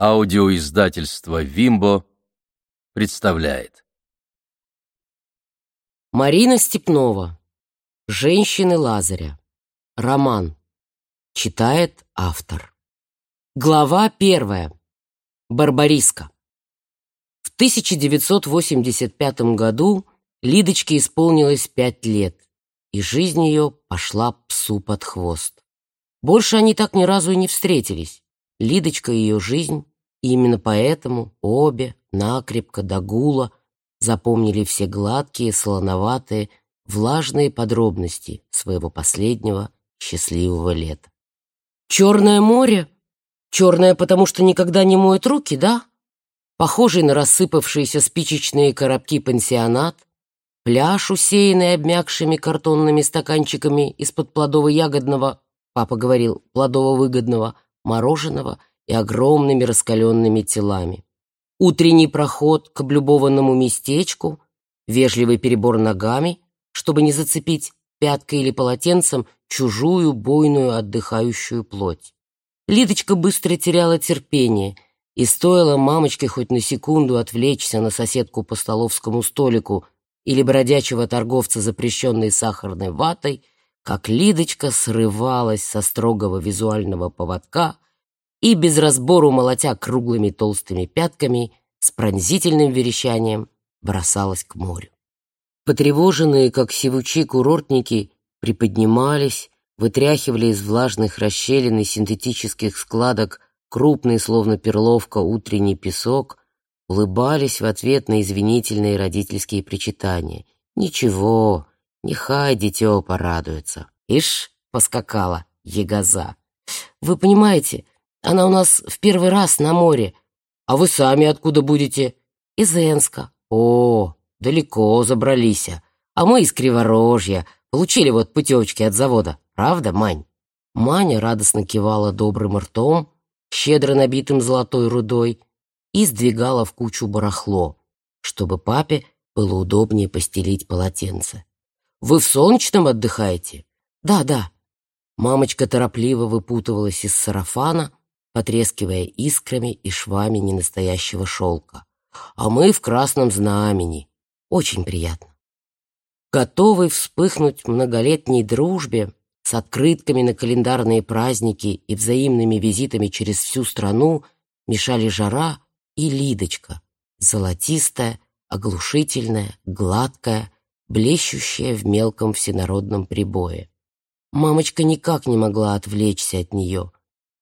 Аудиоиздательство «Вимбо» представляет. Марина Степнова. Женщины Лазаря. Роман. Читает автор. Глава первая. Барбариска. В 1985 году Лидочке исполнилось пять лет, и жизнь ее пошла псу под хвост. Больше они так ни разу и не встретились. Лидочка и ее жизнь, и именно поэтому обе накрепко до гула запомнили все гладкие, солоноватые, влажные подробности своего последнего счастливого лета. «Черное море? Черное, потому что никогда не моет руки, да? Похожий на рассыпавшиеся спичечные коробки пансионат, пляж, усеянный обмякшими картонными стаканчиками из-под плодово-ягодного, папа говорил, плодово-выгодного, мороженого и огромными раскаленными телами. Утренний проход к облюбованному местечку, вежливый перебор ногами, чтобы не зацепить пяткой или полотенцем чужую бойную отдыхающую плоть. Лидочка быстро теряла терпение, и стоило мамочке хоть на секунду отвлечься на соседку по столовскому столику или бродячего торговца запрещенной сахарной ватой, как Лидочка срывалась со строгого визуального поводка и, без разбору молотя круглыми толстыми пятками, с пронзительным верещанием бросалась к морю. Потревоженные, как сивучи курортники, приподнимались, вытряхивали из влажных расщелин и синтетических складок крупный, словно перловка, утренний песок, улыбались в ответ на извинительные родительские причитания. «Ничего, Нехай дитё порадуется. Ишь, поскакала, ягоза. Вы понимаете, она у нас в первый раз на море. А вы сами откуда будете? Из Энска. О, далеко забрались. А мы из Криворожья. Получили вот путевочки от завода. Правда, Мань? Маня радостно кивала добрым ртом, щедро набитым золотой рудой, и сдвигала в кучу барахло, чтобы папе было удобнее постелить полотенце. Вы в солнечном отдыхаете? Да, да. Мамочка торопливо выпутывалась из сарафана, потрескивая искрами и швами ненастоящего шелка. А мы в красном знамени. Очень приятно. Готовый вспыхнуть многолетней дружбе с открытками на календарные праздники и взаимными визитами через всю страну мешали жара и Лидочка, золотистая, оглушительная, гладкая, блещущая в мелком всенародном прибое. Мамочка никак не могла отвлечься от нее.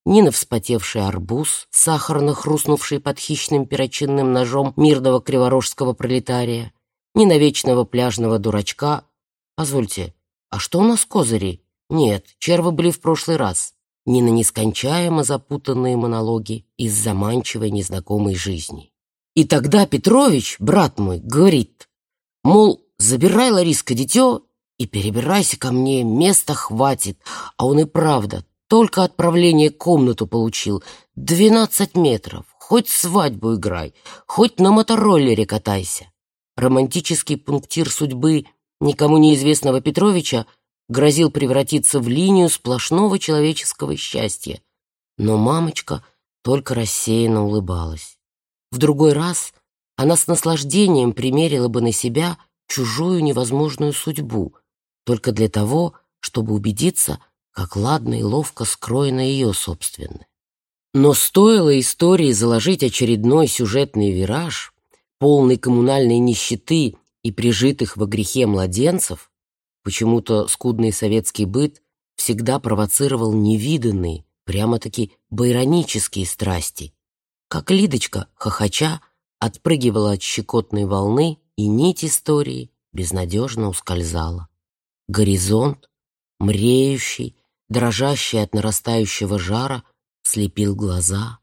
Ни на вспотевший арбуз, сахарно хрустнувший под хищным перочинным ножом мирного криворожского пролетария, ни на вечного пляжного дурачка. Позвольте, а что у нас козыри? Нет, червы были в прошлый раз. Ни на нескончаемо запутанные монологи из заманчивой незнакомой жизни. И тогда Петрович, брат мой, говорит, мол, Забирай, Лариска, дитё и перебирайся ко мне, места хватит. А он и правда, только отправление комнату получил. Двенадцать метров. Хоть свадьбу играй, хоть на мотороллере катайся. Романтический пунктир судьбы никому неизвестного Петровича грозил превратиться в линию сплошного человеческого счастья. Но мамочка только рассеянно улыбалась. В другой раз она с наслаждением примерила бы на себя чужую невозможную судьбу, только для того, чтобы убедиться, как ладно и ловко скроена ее собственная. Но стоило истории заложить очередной сюжетный вираж, полный коммунальной нищеты и прижитых во грехе младенцев, почему-то скудный советский быт всегда провоцировал невиданные, прямо-таки байронические страсти, как Лидочка, хохоча, отпрыгивала от щекотной волны и нить истории безнадежно ускользала. Горизонт, мреющий, дрожащий от нарастающего жара, слепил глаза.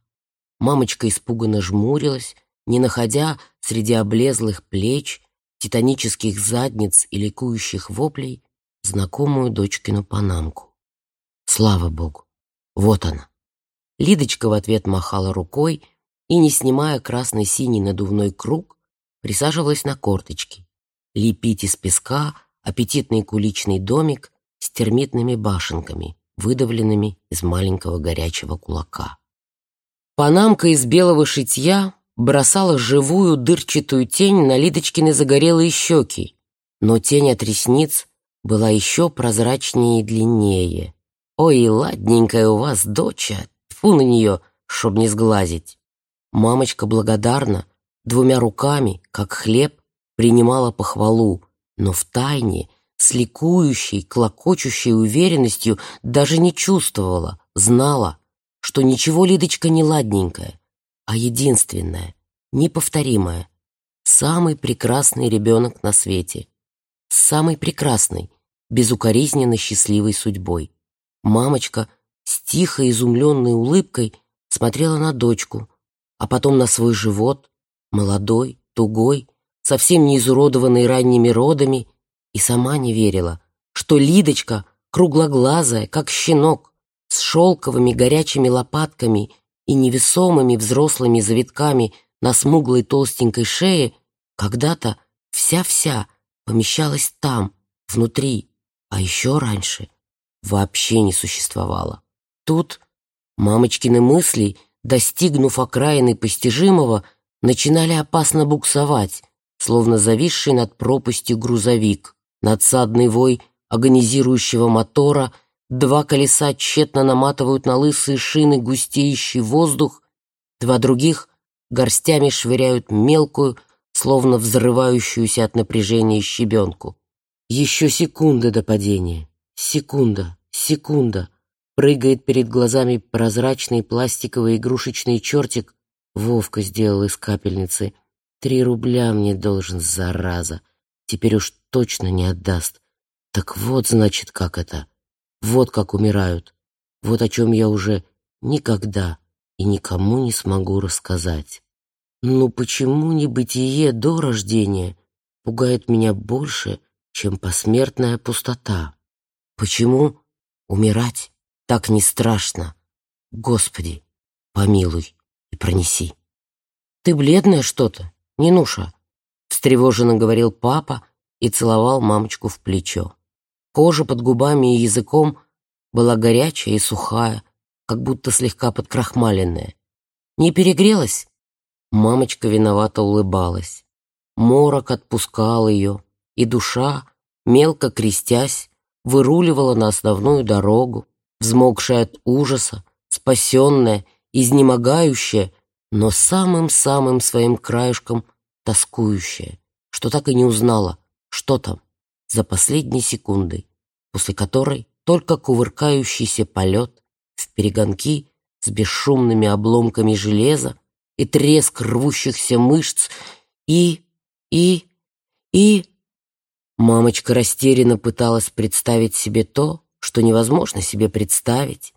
Мамочка испуганно жмурилась, не находя среди облезлых плеч, титанических задниц и ликующих воплей знакомую дочкину панамку. Слава богу! Вот она! Лидочка в ответ махала рукой и, не снимая красный-синий надувной круг, присаживалась на корточки, лепить из песка аппетитный куличный домик с термитными башенками, выдавленными из маленького горячего кулака. Панамка из белого шитья бросала живую дырчатую тень на Лидочкины загорелые щеки, но тень от ресниц была еще прозрачнее и длиннее. «Ой, ладненькая у вас доча! Тьфу на нее, чтоб не сглазить!» Мамочка благодарна, двумя руками, как хлеб, принимала похвалу, но в тайне, с ликующей, клокочущей уверенностью даже не чувствовала, знала, что ничего Лидочка не ладненькая, а единственная, неповторимая, самый прекрасный ребенок на свете, самый прекрасный, безукоризненно счастливой судьбой. Мамочка с тихой изумленной улыбкой смотрела на дочку, а потом на свой живот, молодой, тугой, совсем не изуродованный ранними родами, и сама не верила, что Лидочка, круглоглазая, как щенок, с шелковыми горячими лопатками и невесомыми взрослыми завитками на смуглой толстенькой шее, когда-то вся-вся помещалась там, внутри, а еще раньше вообще не существовало. Тут мамочкины мысли, достигнув окраины постижимого, начинали опасно буксовать, словно зависший над пропастью грузовик, надсадный вой агонизирующего мотора, два колеса тщетно наматывают на лысые шины густеющий воздух, два других горстями швыряют мелкую, словно взрывающуюся от напряжения щебенку. Еще секунды до падения. Секунда, секунда. Прыгает перед глазами прозрачный пластиковый игрушечный чертик. Вовка сделал из капельницы. Три рубля мне должен, зараза. Теперь уж точно не отдаст. Так вот, значит, как это. Вот как умирают. Вот о чем я уже никогда и никому не смогу рассказать. Ну почему небытие до рождения пугает меня больше, чем посмертная пустота? Почему умирать так не страшно? Господи, помилуй и пронеси. Ты бледная что-то, Нинуша, встревоженно говорил папа и целовал мамочку в плечо. Кожа под губами и языком была горячая и сухая, как будто слегка подкрахмаленная. Не перегрелась? Мамочка виновато улыбалась. Морок отпускал ее, и душа, мелко крестясь, выруливала на основную дорогу, взмокшая от ужаса, спасенная, изнемогающая, но самым-самым своим краешком тоскующая, что так и не узнала, что там, за последней секундой, после которой только кувыркающийся полет в перегонки с бесшумными обломками железа и треск рвущихся мышц, и... и... и... Мамочка растерянно пыталась представить себе то, что невозможно себе представить.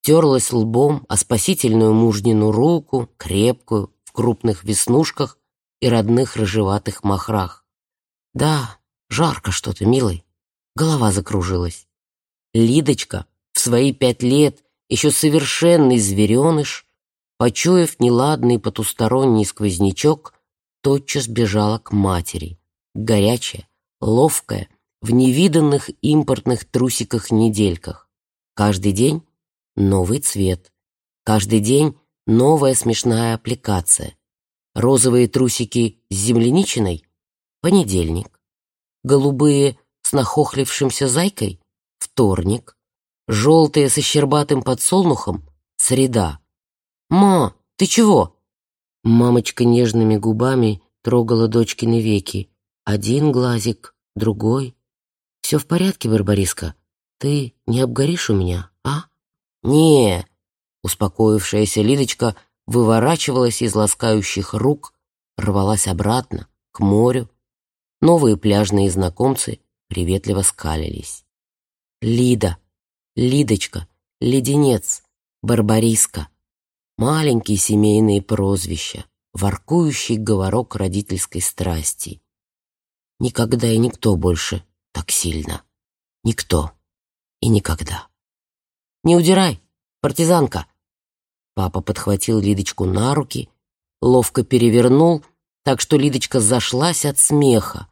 Терлась лбом о спасительную мужнину руку, крепкую, в крупных веснушках и родных рыжеватых махрах. Да, жарко что-то, милый. Голова закружилась. Лидочка в свои пять лет, еще совершенный звереныш, Почуяв неладный потусторонний сквознячок, тотчас бежала к матери, горячая, ловкая, в невиданных импортных трусиках-недельках. Каждый день новый цвет, каждый день новая смешная аппликация. Розовые трусики с земляничиной — понедельник, голубые с нахохлившимся зайкой — вторник, желтые со щербатым подсолнухом — среда, «Ма, ты чего?» Мамочка нежными губами трогала дочкины веки. Один глазик, другой. «Все в порядке, Барбариска? Ты не обгоришь у меня, а?» «Не!» Успокоившаяся Лидочка выворачивалась из ласкающих рук, рвалась обратно, к морю. Новые пляжные знакомцы приветливо скалились. «Лида! Лидочка! Леденец! Барбариска!» маленькие семейные прозвища, воркующий говорок родительской страсти. Никогда и никто больше так сильно. Никто и никогда. «Не удирай, партизанка!» Папа подхватил Лидочку на руки, ловко перевернул, так что Лидочка зашлась от смеха.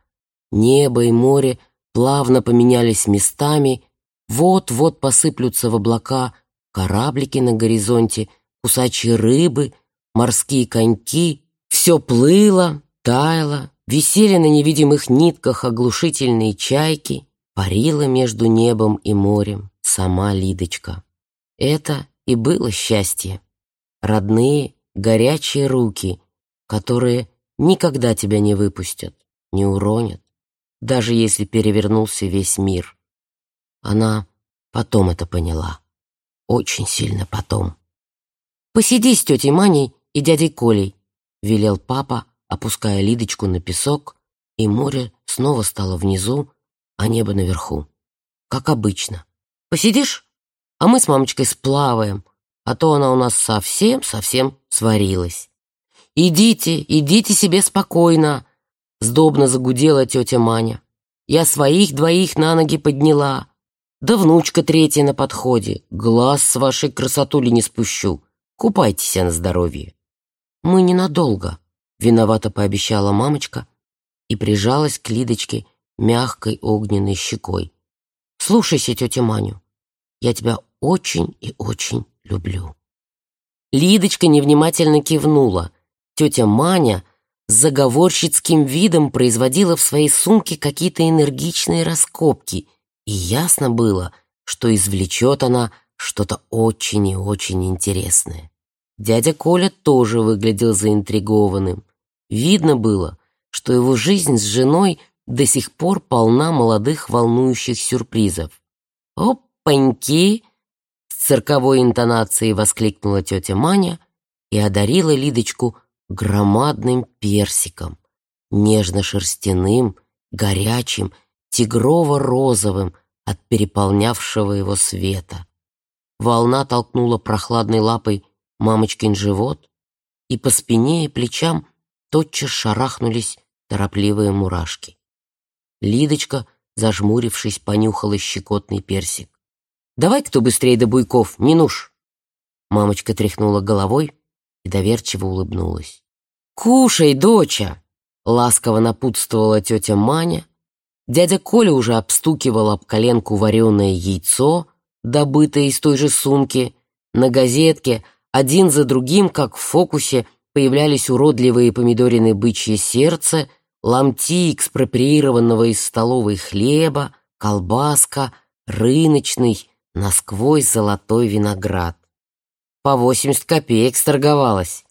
Небо и море плавно поменялись местами, вот-вот посыплются в облака кораблики на горизонте — кусачие рыбы, морские коньки. Все плыло, таяло, висели на невидимых нитках оглушительные чайки, парила между небом и морем сама Лидочка. Это и было счастье. Родные, горячие руки, которые никогда тебя не выпустят, не уронят, даже если перевернулся весь мир. Она потом это поняла. Очень сильно потом. «Посиди с тетей Маней и дядей Колей», — велел папа, опуская Лидочку на песок, и море снова стало внизу, а небо наверху. Как обычно. «Посидишь? А мы с мамочкой сплаваем, а то она у нас совсем-совсем сварилась». «Идите, идите себе спокойно», — сдобно загудела тетя Маня. «Я своих двоих на ноги подняла. Да внучка третья на подходе. Глаз с вашей красотули не спущу. Купайтесь на здоровье». «Мы ненадолго», — виновато пообещала мамочка и прижалась к Лидочке мягкой огненной щекой. «Слушайся тетя Маню, я тебя очень и очень люблю». Лидочка невнимательно кивнула. Тетя Маня заговорщицким видом производила в своей сумке какие-то энергичные раскопки, и ясно было, что извлечет она что-то очень и очень интересное. Дядя Коля тоже выглядел заинтригованным. Видно было, что его жизнь с женой до сих пор полна молодых волнующих сюрпризов. «Опаньки!» — с цирковой интонацией воскликнула тетя Маня и одарила Лидочку громадным персиком, нежно-шерстяным, горячим, тигрово-розовым от переполнявшего его света. Волна толкнула прохладной лапой мамочкин живот, и по спине и плечам тотчас шарахнулись торопливые мурашки. Лидочка, зажмурившись, понюхала щекотный персик. «Давай кто быстрее до буйков, Минуш!» Мамочка тряхнула головой и доверчиво улыбнулась. «Кушай, доча!» — ласково напутствовала тетя Маня. Дядя Коля уже обстукивал об коленку вареное яйцо, добытое из той же сумки. На газетке один за другим, как в фокусе, появлялись уродливые помидорины бычье сердце, ломти экспроприированного из столовой хлеба, колбаска, рыночный, насквозь золотой виноград. По восемьдесят копеек сторговалась,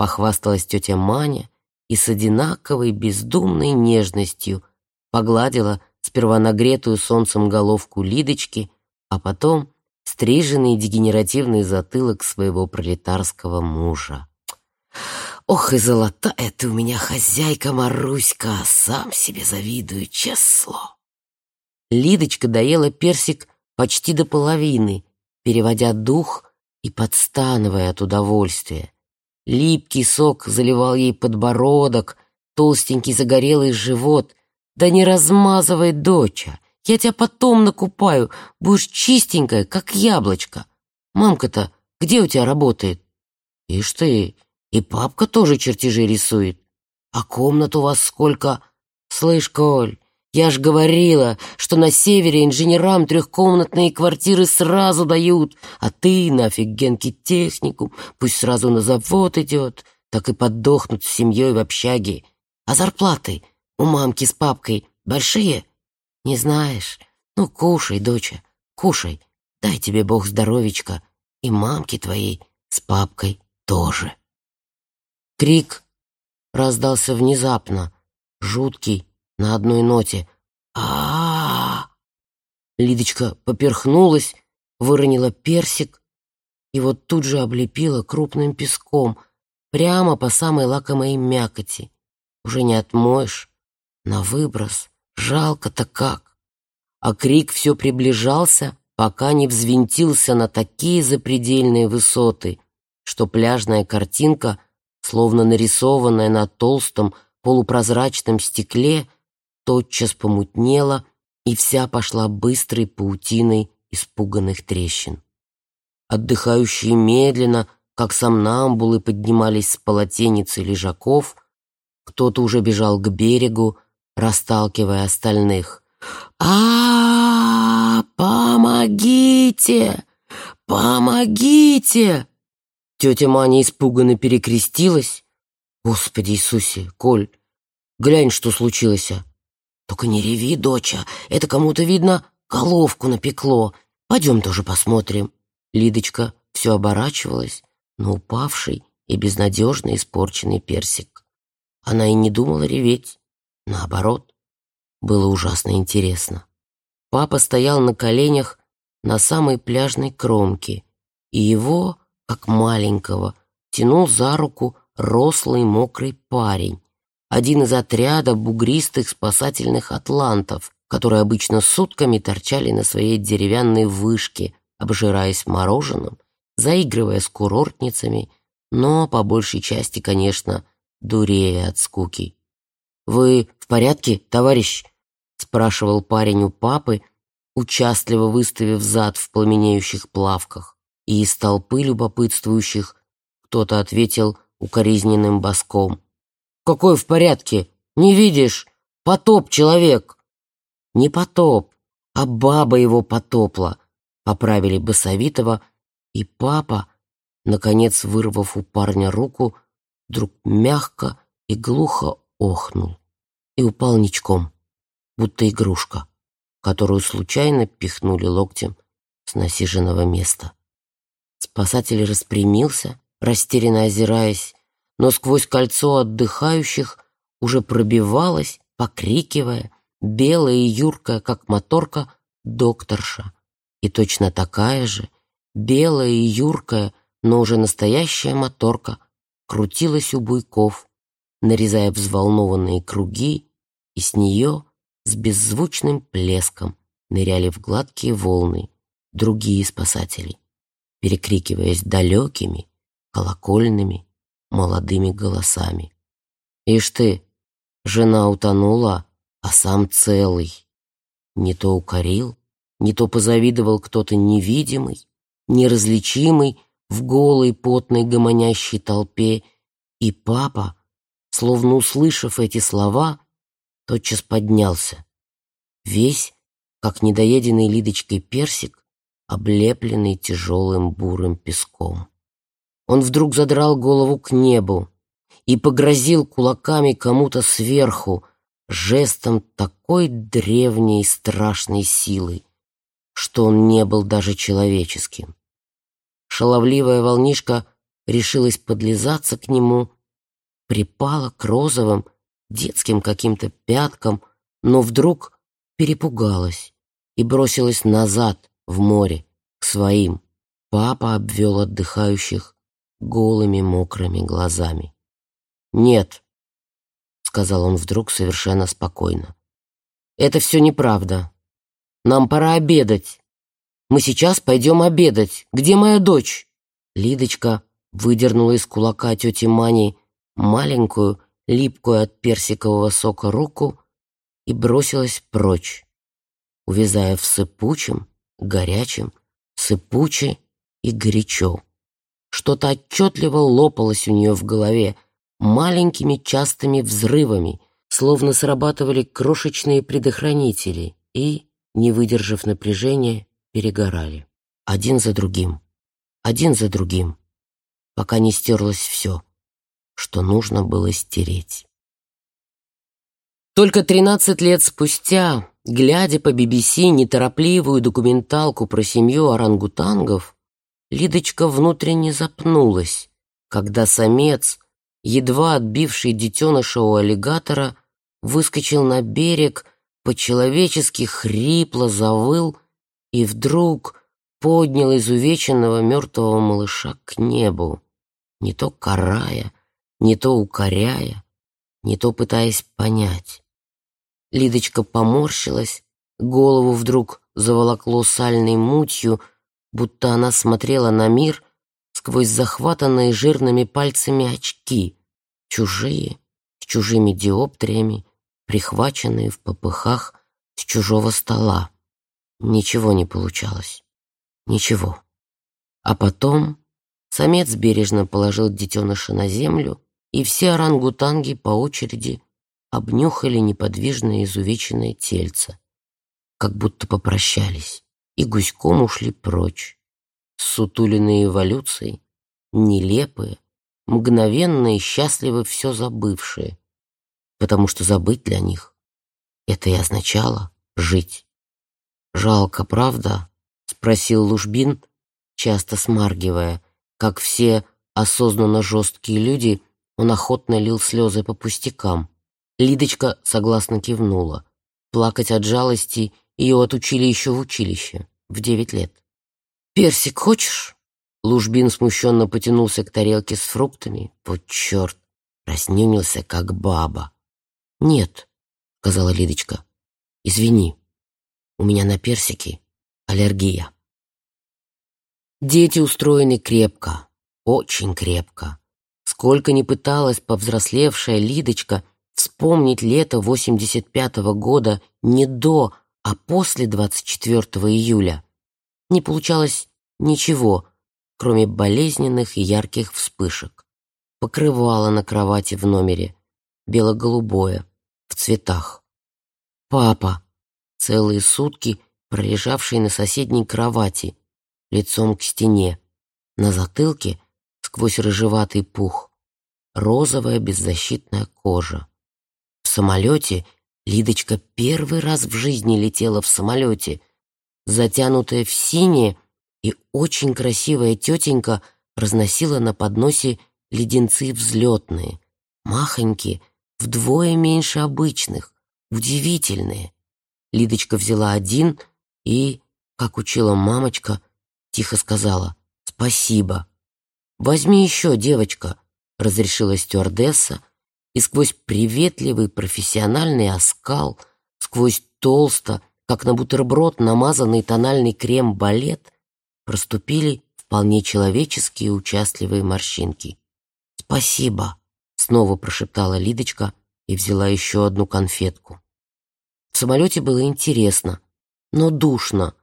похвасталась тетя Маня и с одинаковой бездумной нежностью погладила сперва нагретую солнцем головку Лидочки, а потом стриженный дегенеративный затылок своего пролетарского мужа. «Ох и золотая ты у меня хозяйка, Маруська, сам себе завидую, чесло!» Лидочка доела персик почти до половины, переводя дух и подстановая от удовольствия. Липкий сок заливал ей подбородок, толстенький загорелый живот. «Да не размазывай, доча!» Я тебя потом накупаю, будешь чистенькая, как яблочко. Мамка-то где у тебя работает? Ишь ты, и папка тоже чертежи рисует. А комнат у вас сколько? Слышь, Коль, я ж говорила, что на севере инженерам трехкомнатные квартиры сразу дают, а ты нафиг генки технику, пусть сразу на завод идет, так и подохнут с семьей в общаге. А зарплаты у мамки с папкой большие? Не знаешь? Ну, кушай, доча, кушай. Дай тебе Бог здоровечка. И мамке твоей с папкой тоже. Крик раздался внезапно, жуткий, на одной ноте. а а, Лидочка поперхнулась, выронила персик и вот тут же облепила крупным песком, прямо по самой лакомой мякоти. Уже не отмоешь, на выброс. Жалко-то как. А крик все приближался, пока не взвинтился на такие запредельные высоты, что пляжная картинка, словно нарисованная на толстом полупрозрачном стекле, тотчас помутнела и вся пошла быстрой паутиной испуганных трещин. Отдыхающие медленно, как сомнамбулы, поднимались с полотенец и лежаков, кто-то уже бежал к берегу, расталкивая остальных. а, Помогите! Помогите!» Тетя Маня испуганно перекрестилась. «Господи Иисусе, Коль, глянь, что случилось!» А!» «Только не реви, доча, это кому-то, видно, головку напекло. Пойдем тоже посмотрим». Лидочка все оборачивалась на упавший и безнадежно испорченный персик. Она и не думала реветь. Наоборот, было ужасно интересно. Папа стоял на коленях на самой пляжной кромке, и его, как маленького, тянул за руку рослый мокрый парень, один из отряда бугристых спасательных атлантов, которые обычно сутками торчали на своей деревянной вышке, обжираясь мороженым, заигрывая с курортницами, но по большей части, конечно, дурея от скуки. «Вы в порядке, товарищ?» — спрашивал парень у папы, участливо выставив зад в пламенеющих плавках. И из толпы любопытствующих кто-то ответил укоризненным боском. «Какой в порядке? Не видишь? Потоп человек!» «Не потоп, а баба его потопла», — поправили Басовитова, и папа, наконец вырвав у парня руку, вдруг мягко и глухо охнул и упал ничком, будто игрушка, которую случайно пихнули локтем с насиженного места. Спасатель распрямился, растерянно озираясь, но сквозь кольцо отдыхающих уже пробивалась, покрикивая, белая и юркая, как моторка, докторша. И точно такая же, белая и юркая, но уже настоящая моторка, крутилась у буйков, нарезая взволнованные круги, и с нее с беззвучным плеском ныряли в гладкие волны другие спасатели, перекрикиваясь далекими, колокольными, молодыми голосами. «Ишь ты, жена утонула, а сам целый!» Не то укорил, не то позавидовал кто-то невидимый, неразличимый в голой, потной, гомонящей толпе, и папа, словно услышав эти слова, тотчас поднялся. Весь, как недоеденный Лидочкой персик, облепленный тяжелым бурым песком. Он вдруг задрал голову к небу и погрозил кулаками кому-то сверху, жестом такой древней страшной силы, что он не был даже человеческим. Шаловливая волнишка решилась подлизаться к нему, припала к розовым, детским каким-то пяткам, но вдруг перепугалась и бросилась назад в море, к своим. Папа обвел отдыхающих голыми мокрыми глазами. «Нет», — сказал он вдруг совершенно спокойно, — «это все неправда. Нам пора обедать. Мы сейчас пойдем обедать. Где моя дочь?» Лидочка выдернула из кулака тети Мани маленькую, липкую от персикового сока руку и бросилась прочь, увязая в сыпучем, горячем, сыпуче и горячо. Что-то отчетливо лопалось у нее в голове маленькими частыми взрывами, словно срабатывали крошечные предохранители и, не выдержав напряжения, перегорали. Один за другим, один за другим, пока не стерлось все — что нужно было стереть. Только 13 лет спустя, глядя по BBC неторопливую документалку про семью орангутангов, Лидочка внутренне запнулась, когда самец, едва отбивший детеныша у аллигатора, выскочил на берег, по-человечески хрипло завыл и вдруг поднял изувеченного мертвого малыша к небу, не то карая, не то укоряя, не то пытаясь понять. Лидочка поморщилась, голову вдруг заволокло сальной мутью, будто она смотрела на мир сквозь захватанные жирными пальцами очки, чужие, с чужими диоптриями, прихваченные в попыхах с чужого стола. Ничего не получалось. Ничего. А потом самец бережно положил детеныша на землю и все орангутанги по очереди обнюхали неподвижное изувеченное тельце, как будто попрощались, и гуськом ушли прочь, сутуленные эволюцией, нелепые, мгновенно и счастливо все забывшие, потому что забыть для них — это и означало жить. «Жалко, правда?» — спросил Лужбин, часто смаргивая. Как все осознанно жесткие люди, он охотно лил слезы по пустякам. Лидочка согласно кивнула. Плакать от жалости ее отучили еще в училище, в девять лет. «Персик хочешь?» Лужбин смущенно потянулся к тарелке с фруктами. Вот черт, раснюнился, как баба. «Нет», — сказала Лидочка, — «извини, у меня на персики аллергия». Дети устроены крепко, очень крепко. Сколько ни пыталась повзрослевшая Лидочка вспомнить лето 85-го года не до, а после 24 июля, не получалось ничего, кроме болезненных и ярких вспышек. Покрывало на кровати в номере, бело-голубое, в цветах. Папа, целые сутки пролежавший на соседней кровати, лицом к стене, на затылке, сквозь рыжеватый пух, розовая беззащитная кожа. В самолете Лидочка первый раз в жизни летела в самолете, затянутая в синее, и очень красивая тетенька разносила на подносе леденцы взлетные, махонькие, вдвое меньше обычных, удивительные. Лидочка взяла один и, как учила мамочка, тихо сказала «Спасибо». «Возьми еще, девочка», — разрешила стюардесса, и сквозь приветливый профессиональный оскал, сквозь толсто, как на бутерброд намазанный тональный крем-балет, проступили вполне человеческие участливые морщинки. «Спасибо», — снова прошептала Лидочка и взяла еще одну конфетку. В самолете было интересно, но душно,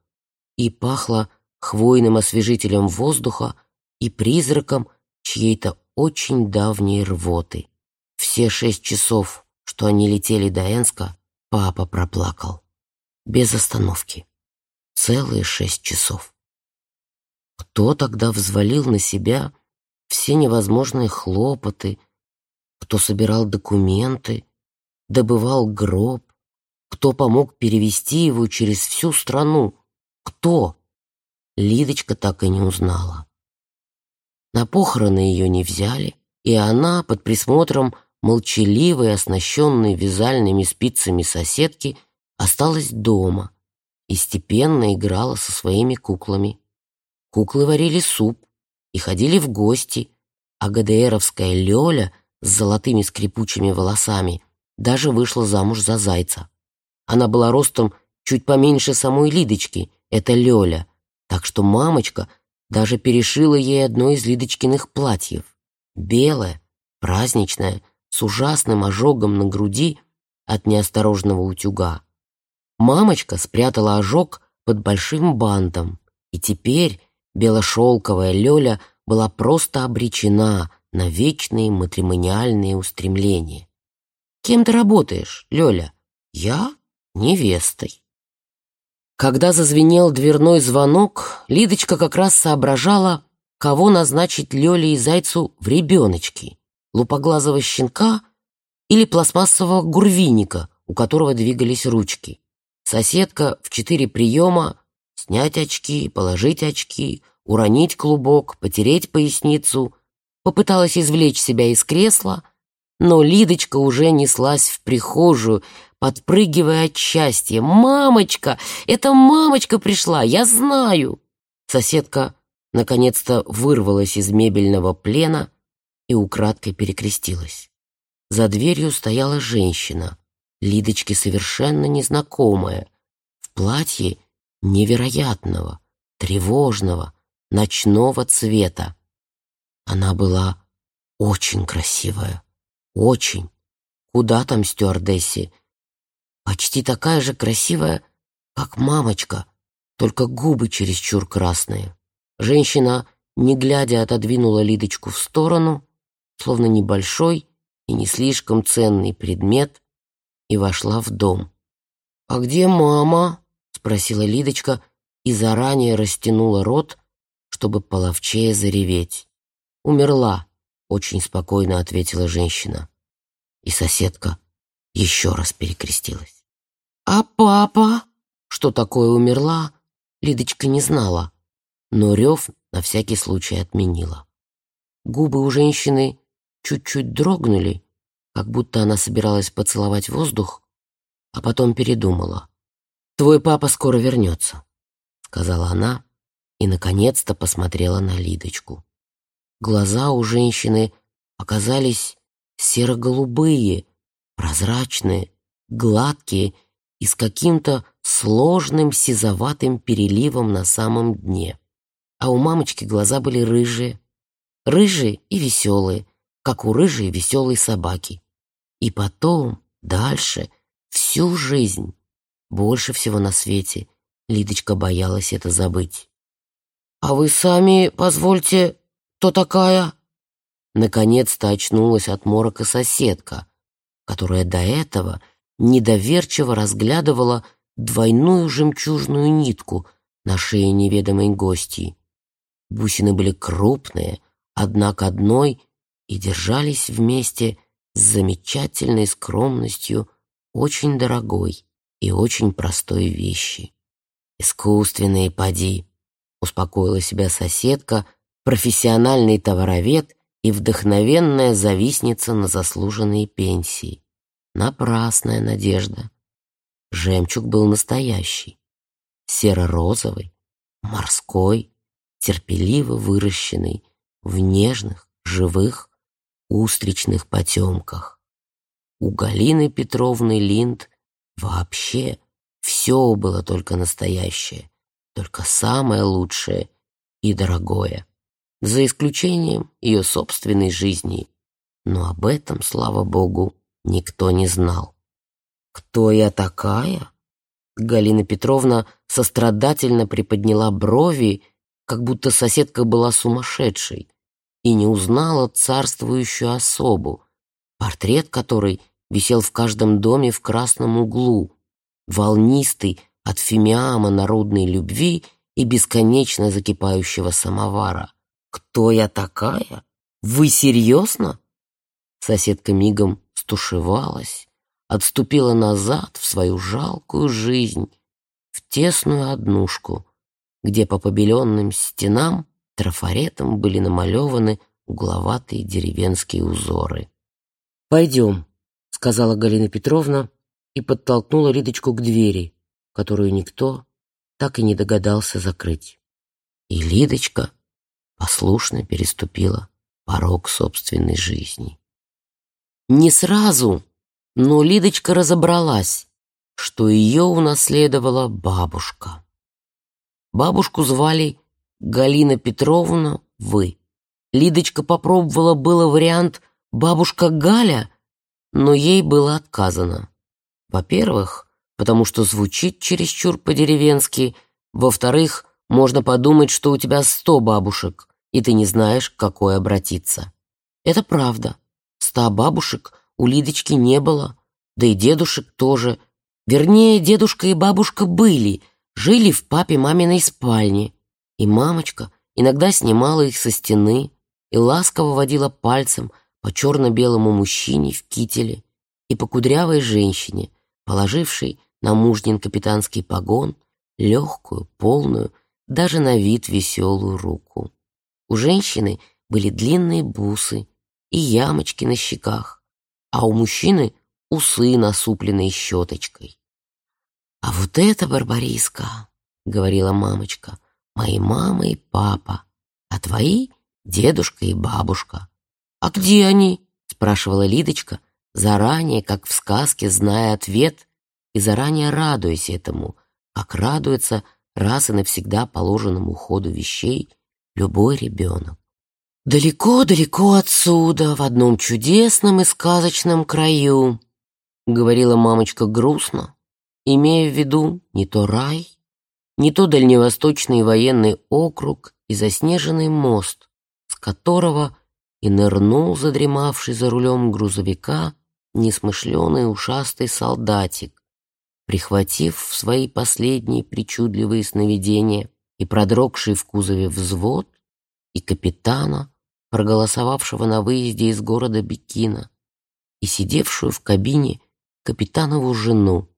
и пахло хвойным освежителем воздуха и призраком чьей-то очень давней рвоты. Все шесть часов, что они летели до Энска, папа проплакал. Без остановки. Целые шесть часов. Кто тогда взвалил на себя все невозможные хлопоты, кто собирал документы, добывал гроб, кто помог перевести его через всю страну, кто? Лидочка так и не узнала. На похороны ее не взяли, и она под присмотром молчаливой, оснащенной вязальными спицами соседки, осталась дома и степенно играла со своими куклами. Куклы варили суп и ходили в гости, а ГДРовская Лёля с золотыми скрипучими волосами даже вышла замуж за зайца. Она была ростом чуть поменьше самой Лидочки, это Лёля, так что мамочка даже перешила ей одно из Лидочкиных платьев. Белое, праздничное, с ужасным ожогом на груди от неосторожного утюга. Мамочка спрятала ожог под большим бантом, и теперь белошелковая Лёля была просто обречена на вечные матримониальные устремления. «Кем ты работаешь, Лёля?» «Я? Невестой». Когда зазвенел дверной звонок, Лидочка как раз соображала, кого назначить Лёле и Зайцу в ребеночки лупоглазого щенка или пластмассового гурвиника, у которого двигались ручки. Соседка в четыре приема снять очки, положить очки, уронить клубок, потереть поясницу, попыталась извлечь себя из кресла, но Лидочка уже неслась в прихожую, подпрыгивая от счастья. «Мамочка! Это мамочка пришла! Я знаю!» Соседка наконец-то вырвалась из мебельного плена и украдкой перекрестилась. За дверью стояла женщина, Лидочке совершенно незнакомая, в платье невероятного, тревожного, ночного цвета. Она была очень красивая, очень. Куда там стюардессе? Почти такая же красивая, как мамочка, только губы чересчур красные. Женщина, не глядя, отодвинула Лидочку в сторону словно небольшой и не слишком ценный предмет, и вошла в дом. «А где мама?» — спросила Лидочка и заранее растянула рот, чтобы половчее зареветь. умерла», — очень спокойно ответила женщина. И соседка еще раз перекрестилась. «А папа?» Что такое умерла, Лидочка не знала, но рев на всякий случай отменила. Губы у женщины чуть-чуть дрогнули, как будто она собиралась поцеловать воздух, а потом передумала. «Твой папа скоро вернется», — сказала она и, наконец-то, посмотрела на Лидочку. Глаза у женщины оказались серо-голубые, прозрачные, гладкие и с каким-то сложным сизоватым переливом на самом дне. А у мамочки глаза были рыжие, рыжие и веселые, как у рыжей веселой собаки. И потом, дальше, всю жизнь, больше всего на свете, Лидочка боялась это забыть. «А вы сами, позвольте, кто такая?» Наконец-то очнулась от морока соседка, которая до этого недоверчиво разглядывала двойную жемчужную нитку на шее неведомой гости. Бусины были крупные, одна к одной, и держались вместе с замечательной скромностью очень дорогой и очень простой вещи. «Искусственные поди», — успокоила себя соседка, профессиональный товаровед и вдохновенная завистница на заслуженные пенсии. Напрасная надежда. Жемчуг был настоящий, серо-розовый, морской, терпеливо выращенный в нежных, живых, устричных потемках. У Галины Петровны Линд вообще все было только настоящее, только самое лучшее и дорогое, за исключением ее собственной жизни. Но об этом, слава богу, никто не знал. «Кто я такая?» Галина Петровна сострадательно приподняла брови, как будто соседка была сумасшедшей, и не узнала царствующую особу, портрет которой висел в каждом доме в красном углу, волнистый от фимиама народной любви и бесконечно закипающего самовара. «Кто я такая? Вы серьезно?» Соседка мигом стушевалась отступила назад в свою жалкую жизнь, в тесную однушку, где по побеленным стенам трафаретом были намалеваны угловатые деревенские узоры. «Пойдем», — сказала Галина Петровна и подтолкнула Лидочку к двери, которую никто так и не догадался закрыть. И Лидочка послушно переступила порог собственной жизни. Не сразу но Лидочка разобралась, что ее унаследовала бабушка. Бабушку звали Галина Петровна Вы. Лидочка попробовала было вариант «бабушка Галя», но ей было отказано. Во-первых, потому что звучит чересчур по-деревенски. Во-вторых, можно подумать, что у тебя сто бабушек, и ты не знаешь, к какой обратиться. Это правда. Ста бабушек у Лидочки не было, да и дедушек тоже. Вернее, дедушка и бабушка были, жили в папе-маминой спальне. И мамочка иногда снимала их со стены и ласково водила пальцем по черно-белому мужчине в кителе и по кудрявой женщине, положившей на мужнин капитанский погон легкую, полную, даже на вид веселую руку. У женщины были длинные бусы и ямочки на щеках, а у мужчины усы насупленные щеточкой. «А вот это, Барбариска», — говорила мамочка, — «мои мама и папа, а твои — дедушка и бабушка». «А где они?» — спрашивала Лидочка, заранее, как в сказке, зная ответ и заранее радуясь этому, как радуется раз и навсегда положенному ходу вещей любой ребенок. «Далеко-далеко отсюда, в одном чудесном и сказочном краю», — говорила мамочка грустно, имея в виду не то рай, не то дальневосточный военный округ и заснеженный мост, с которого и нырнул задремавший за рулем грузовика несмышленый ушастый солдатик, прихватив в свои последние причудливые сновидения и продрогший в кузове взвод и капитана, проголосовавшего на выезде из города Бикина, и сидевшую в кабине капитанову жену,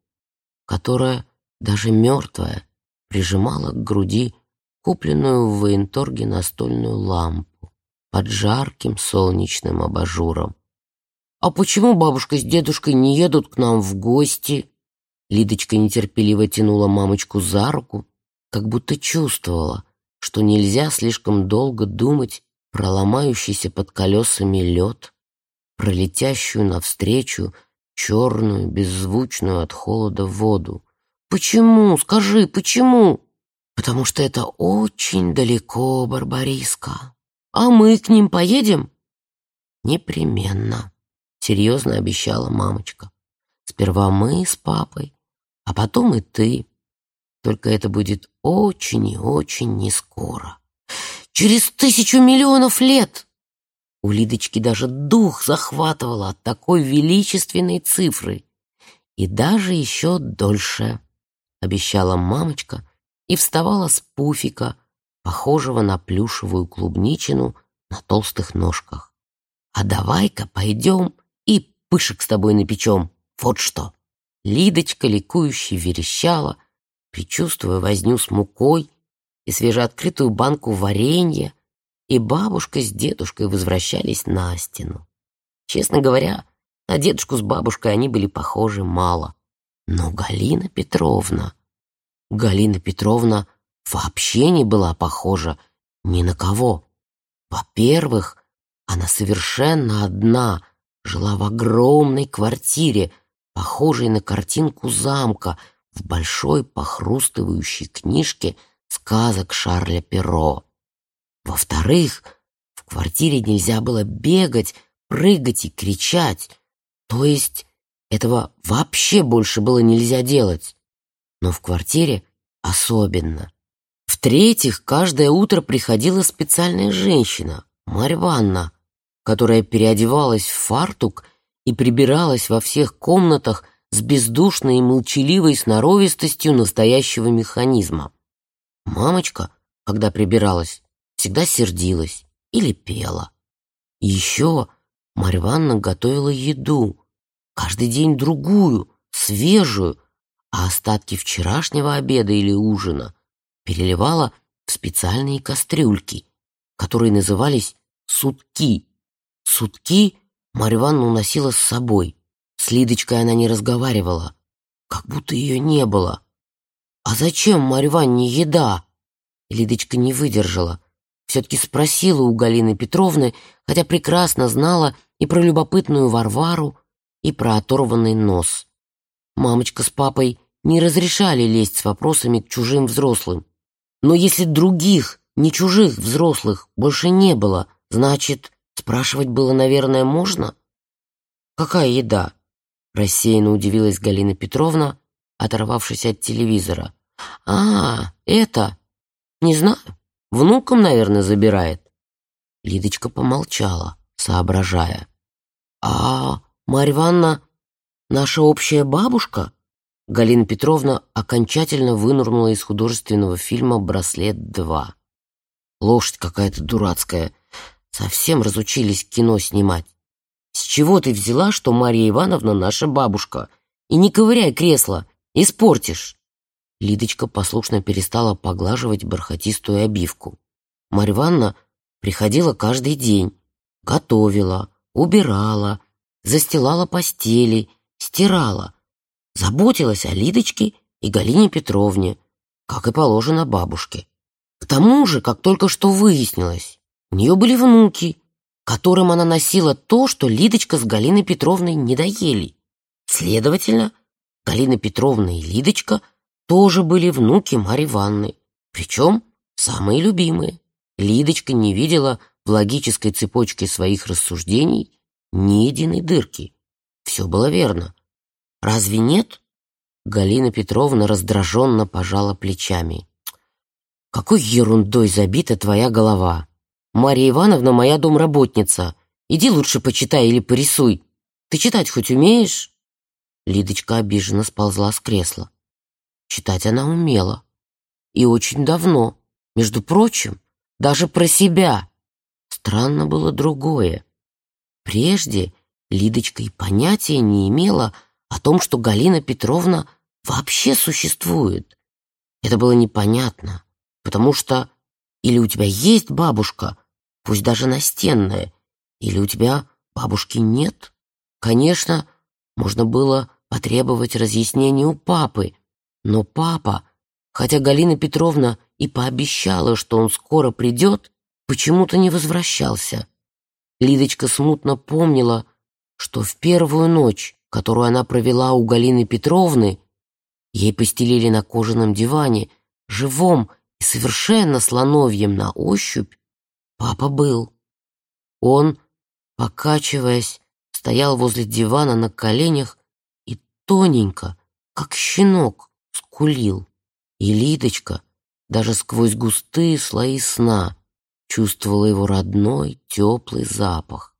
которая, даже мертвая, прижимала к груди купленную в военторге настольную лампу под жарким солнечным абажуром. «А почему бабушка с дедушкой не едут к нам в гости?» Лидочка нетерпеливо тянула мамочку за руку, как будто чувствовала, что нельзя слишком долго думать про ломающийся под колесами лед, про летящую навстречу черную, беззвучную от холода воду. «Почему? Скажи, почему?» «Потому что это очень далеко, Барбариска. А мы к ним поедем?» «Непременно», — серьезно обещала мамочка. «Сперва мы с папой, а потом и ты. Только это будет очень и очень нескоро. Через тысячу миллионов лет!» У Лидочки даже дух захватывало от такой величественной цифры. И даже еще дольше, обещала мамочка и вставала с пуфика, похожего на плюшевую клубничину на толстых ножках. А давай-ка пойдем и пышек с тобой напечем. Вот что. Лидочка ликующе верещала, предчувствуя возню с мукой и свежеоткрытую банку варенья, и бабушка с дедушкой возвращались на стену. Честно говоря, на дедушку с бабушкой они были похожи мало. Но Галина Петровна... Галина Петровна вообще не была похожа ни на кого. Во-первых, она совершенно одна жила в огромной квартире, похожей на картинку замка в большой похрустывающей книжке сказок Шарля Перро. Во-вторых, в квартире нельзя было бегать, прыгать и кричать. То есть этого вообще больше было нельзя делать. Но в квартире особенно. В-третьих, каждое утро приходила специальная женщина, Марья Ивановна, которая переодевалась в фартук и прибиралась во всех комнатах с бездушной и молчаливой сноровистостью настоящего механизма. Мамочка, когда прибиралась, всегда сердилась или пела. Еще Марья Ивановна готовила еду, каждый день другую, свежую, а остатки вчерашнего обеда или ужина переливала в специальные кастрюльки, которые назывались сутки. Сутки Марья Ивановна уносила с собой. С Лидочкой она не разговаривала, как будто ее не было. «А зачем Марья Ивановне еда?» Лидочка не выдержала все-таки спросила у Галины Петровны, хотя прекрасно знала и про любопытную Варвару, и про оторванный нос. Мамочка с папой не разрешали лезть с вопросами к чужим взрослым. Но если других, не чужих взрослых, больше не было, значит, спрашивать было, наверное, можно? «Какая еда?» — рассеянно удивилась Галина Петровна, оторвавшись от телевизора. «А, это... Не знаю. Внукам, наверное, забирает. Лидочка помолчала, соображая. А Марья Ивановна наша общая бабушка? Галина Петровна окончательно вынырнула из художественного фильма «Браслет-2». Лошадь какая-то дурацкая. Совсем разучились кино снимать. С чего ты взяла, что Марья Ивановна наша бабушка? И не ковыряй кресло, испортишь. Лидочка послушно перестала поглаживать бархатистую обивку. Марья Ивановна приходила каждый день, готовила, убирала, застилала постели, стирала, заботилась о Лидочке и Галине Петровне, как и положено бабушке. К тому же, как только что выяснилось, у нее были внуки, которым она носила то, что Лидочка с Галиной Петровной не доели. Следовательно, Галина Петровна и Лидочка – тоже были внуки Марьи Ивановны, причем самые любимые. Лидочка не видела в логической цепочке своих рассуждений ни единой дырки. Все было верно. Разве нет? Галина Петровна раздраженно пожала плечами. «Какой ерундой забита твоя голова! Марья Ивановна моя домработница. Иди лучше почитай или порисуй. Ты читать хоть умеешь?» Лидочка обиженно сползла с кресла. Читать она умела. И очень давно. Между прочим, даже про себя. Странно было другое. Прежде Лидочка и понятия не имела о том, что Галина Петровна вообще существует. Это было непонятно, потому что или у тебя есть бабушка, пусть даже настенная, или у тебя бабушки нет. Конечно, можно было потребовать разъяснений у папы, но папа, хотя Галина Петровна и пообещала, что он скоро придет, почему-то не возвращался. Лидочка смутно помнила, что в первую ночь, которую она провела у Галины Петровны, ей постелили на кожаном диване, живом и совершенно слоновьем на ощупь, папа был. Он, покачиваясь, стоял возле дивана на коленях и тоненько, как щенок, скулил. И Лидочка даже сквозь густые слои сна чувствовала его родной теплый запах,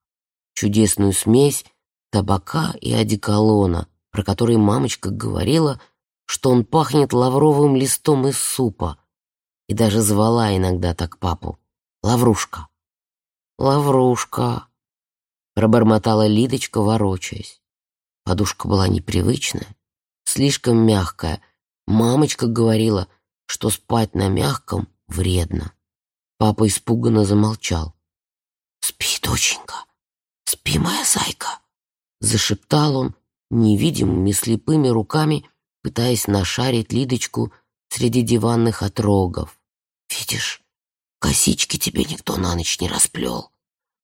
чудесную смесь табака и одеколона, про который мамочка говорила, что он пахнет лавровым листом из супа, и даже звала иногда так папу «Лаврушка». «Лаврушка», — пробормотала Лидочка, ворочаясь. Подушка была непривычная, слишком мягкая. Мамочка говорила, что спать на мягком вредно. Папа испуганно замолчал. «Спи, доченька, спи, моя зайка», — зашептал он невидимыми слепыми руками, пытаясь нашарить Лидочку среди диванных отрогов. Видишь, косички тебе никто на ночь не расплел.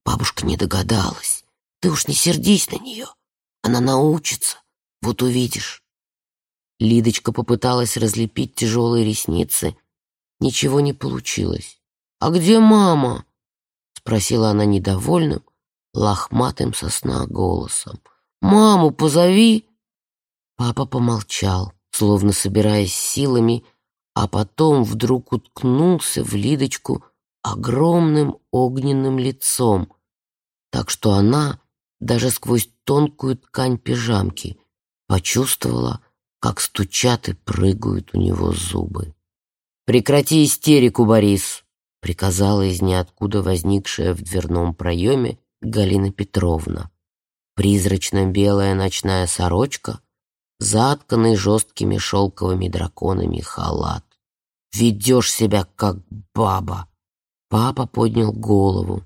Бабушка не догадалась. Ты уж не сердись на нее. Она научится. Вот увидишь. Лидочка попыталась разлепить тяжелые ресницы. Ничего не получилось. «А где мама?» — спросила она недовольным, лохматым сосна голосом. «Маму позови!» Папа помолчал, словно собираясь силами а потом вдруг уткнулся в Лидочку огромным огненным лицом, так что она даже сквозь тонкую ткань пижамки почувствовала, как стучат и прыгают у него зубы. «Прекрати истерику, Борис!» — приказала из ниоткуда возникшая в дверном проеме Галина Петровна. Призрачно белая ночная сорочка, затканный жесткими шелковыми драконами халат ведешь себя как баба. Папа поднял голову.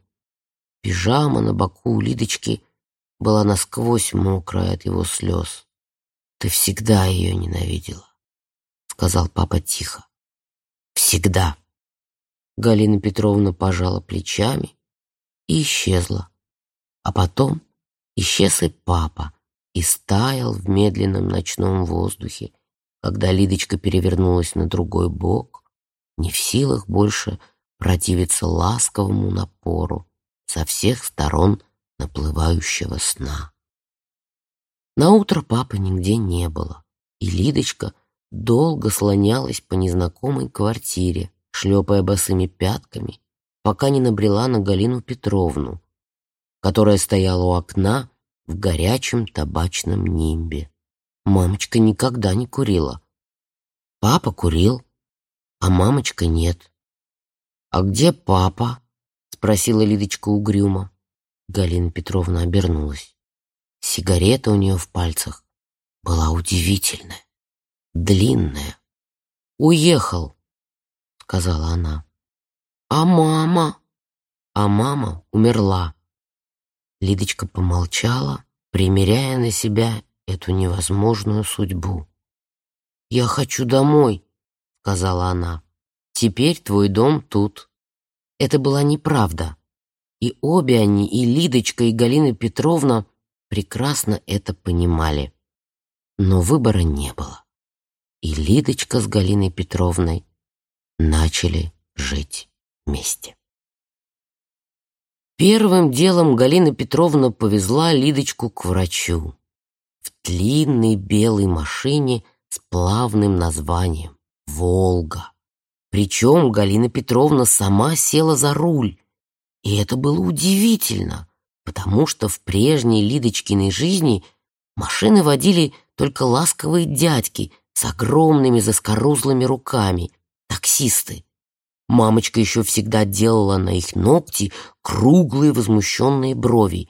Пижама на боку у Лидочки была насквозь мокрая от его слез. «Ты всегда ее ненавидела», — сказал папа тихо. «Всегда». Галина Петровна пожала плечами и исчезла. А потом исчез и папа, и стаял в медленном ночном воздухе, когда Лидочка перевернулась на другой бок, не в силах больше противиться ласковому напору со всех сторон наплывающего сна. На утро папы нигде не было, и Лидочка долго слонялась по незнакомой квартире, шлепая босыми пятками, пока не набрела на Галину Петровну, которая стояла у окна в горячем табачном нимбе. Мамочка никогда не курила. Папа курил, а мамочка нет. «А где папа?» — спросила Лидочка угрюмо. Галина Петровна обернулась. Сигарета у нее в пальцах была удивительная, длинная. «Уехал», — сказала она. «А мама?» «А мама умерла». Лидочка помолчала, примеряя на себя эту невозможную судьбу. «Я хочу домой», — сказала она. «Теперь твой дом тут». Это была неправда. И обе они, и Лидочка, и Галина Петровна прекрасно это понимали. Но выбора не было. И Лидочка с Галиной Петровной начали жить вместе. Первым делом Галина Петровна повезла Лидочку к врачу в длинной белой машине с плавным названием Волга. Причем Галина Петровна сама села за руль. И это было удивительно, потому что в прежней Лидочкиной жизни машины водили только ласковые дядьки с огромными заскорузлыми руками, таксисты. Мамочка еще всегда делала на их ногти круглые возмущенные брови,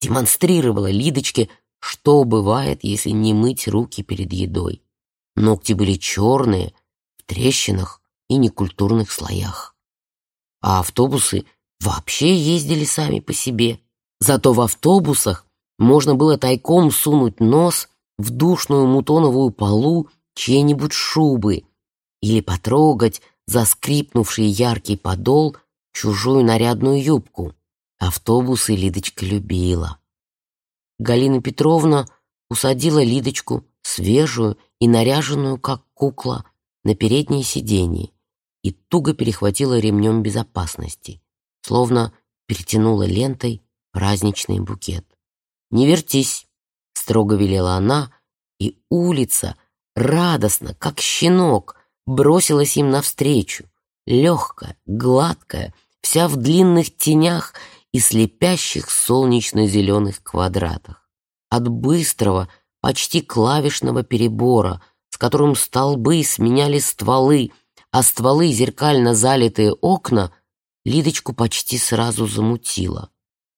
демонстрировала Лидочке, что бывает, если не мыть руки перед едой. Ногти были черные, в трещинах и некультурных слоях. А автобусы вообще ездили сами по себе. Зато в автобусах можно было тайком сунуть нос в душную мутоновую полу чьей-нибудь шубы или потрогать за скрипнувший яркий подол чужую нарядную юбку. Автобусы Лидочка любила. Галина Петровна усадила Лидочку, свежую и наряженную, как кукла, на переднее сиденье и туго перехватила ремнем безопасности, словно перетянула лентой праздничный букет. «Не вертись!» — строго велела она, и улица, радостно, как щенок, бросилась им навстречу, легкая, гладкая, вся в длинных тенях и слепящих солнечно-зеленых квадратах. От быстрого, почти клавишного перебора, с которым столбы сменяли стволы, а стволы зеркально залитые окна, Лидочку почти сразу замутило.